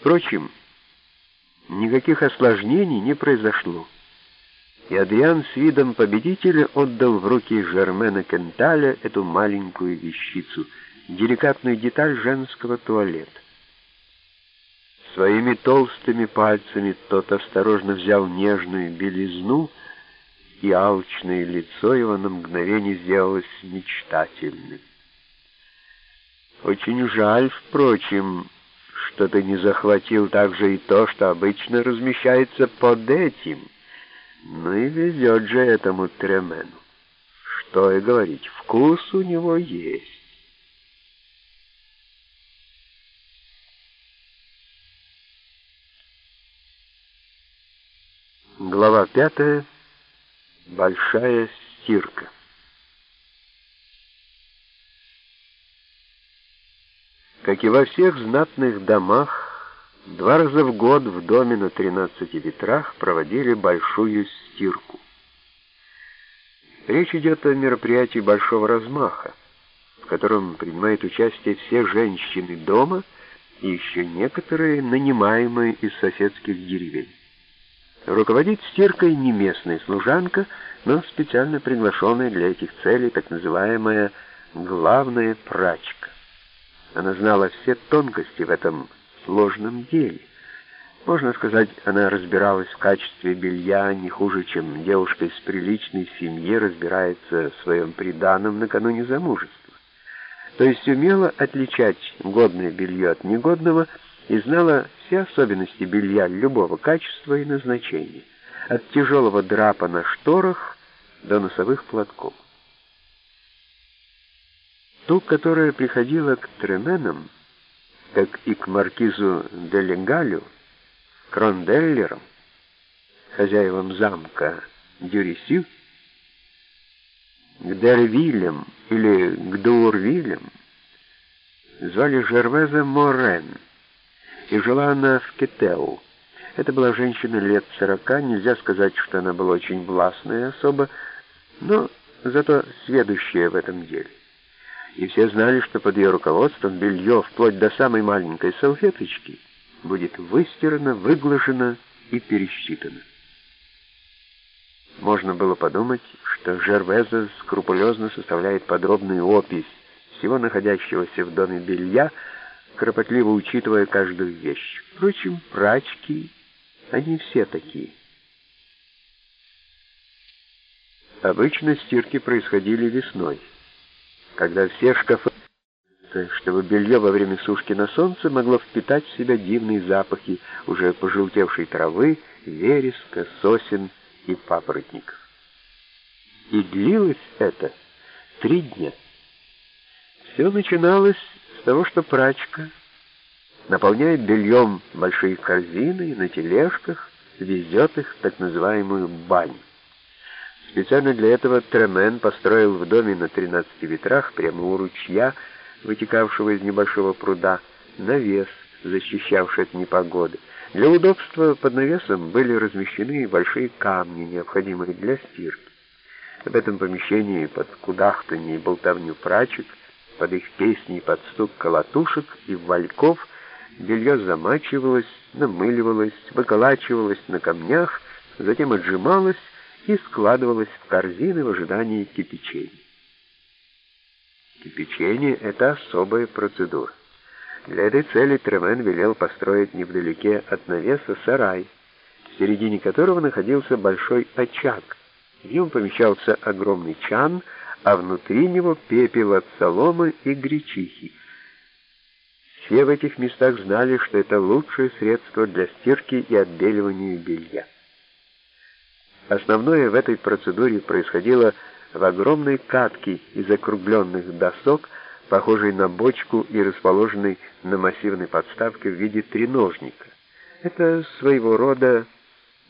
Впрочем, никаких осложнений не произошло, и Адриан с видом победителя отдал в руки Жермена Кенталя эту маленькую вещицу, деликатную деталь женского туалета. Своими толстыми пальцами тот осторожно взял нежную белизну, и алчное лицо его на мгновение сделалось мечтательным. Очень жаль, впрочем, что ты не захватил также и то, что обычно размещается под этим. Ну и везет же этому Тремену. Что и говорить, вкус у него есть. Глава пятая. Большая стирка. Как и во всех знатных домах, два раза в год в доме на тринадцати ветрах проводили большую стирку. Речь идет о мероприятии большого размаха, в котором принимают участие все женщины дома и еще некоторые, нанимаемые из соседских деревень. Руководит стиркой не местная служанка, но специально приглашенная для этих целей так называемая главная прачка. Она знала все тонкости в этом сложном деле. Можно сказать, она разбиралась в качестве белья не хуже, чем девушка из приличной семьи разбирается в своем приданом накануне замужества. То есть умела отличать годное белье от негодного и знала все особенности белья любого качества и назначения, от тяжелого драпа на шторах до носовых платков. Ту, которая приходила к Тременам, как и к маркизу де Ленгалю, Кронделлерам, хозяевам замка Дюрисю, к Дервилям или к Дуурвилям, звали Жервеза Морен, и жила она в Кетеу. Это была женщина лет сорока, нельзя сказать, что она была очень властная особа, но зато сведущая в этом деле и все знали, что под ее руководством белье, вплоть до самой маленькой салфеточки, будет выстирано, выглажено и пересчитано. Можно было подумать, что Жервеза скрупулезно составляет подробную опись всего находящегося в доме белья, кропотливо учитывая каждую вещь. Впрочем, прачки, они все такие. Обычно стирки происходили весной когда все шкафы, чтобы белье во время сушки на солнце могло впитать в себя дивные запахи уже пожелтевшей травы, вереска, сосен и папоротников. И длилось это три дня. Все начиналось с того, что прачка наполняет бельем большие корзины и на тележках везет их в так называемую баню. Специально для этого Тремен построил в доме на 13 ветрах, прямо у ручья, вытекавшего из небольшого пруда, навес, защищавший от непогоды. Для удобства под навесом были размещены большие камни, необходимые для стирки. В этом помещении под кудахтанье и болтовню прачек, под их песни под стук колотушек и вальков белье замачивалось, намыливалось, выколачивалось на камнях, затем отжималось, и складывалась в корзины в ожидании кипячения. Кипячение — это особая процедура. Для этой цели Тремен велел построить невдалеке от навеса сарай, в середине которого находился большой очаг. В нем помещался огромный чан, а внутри него пепел от соломы и гречихи. Все в этих местах знали, что это лучшее средство для стирки и отбеливания белья. Основное в этой процедуре происходило в огромной катке из округленных досок, похожей на бочку и расположенной на массивной подставке в виде треножника. Это своего рода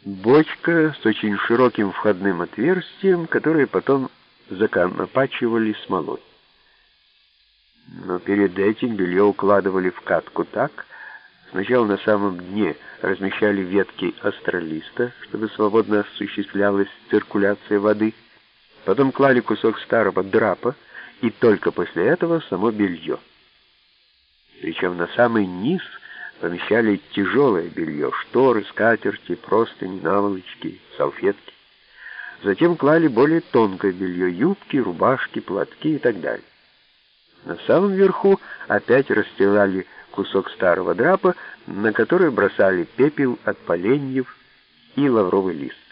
бочка с очень широким входным отверстием, которое потом законопачивали смолой. Но перед этим белье укладывали в катку так, Сначала на самом дне размещали ветки астролиста, чтобы свободно осуществлялась циркуляция воды. Потом клали кусок старого драпа, и только после этого само белье. Причем на самый низ помещали тяжелое белье, шторы, скатерти, простыни, наволочки, салфетки. Затем клали более тонкое белье, юбки, рубашки, платки и так далее. На самом верху опять расстилали кусок старого драпа, на который бросали пепел от поленьев и лавровый лист.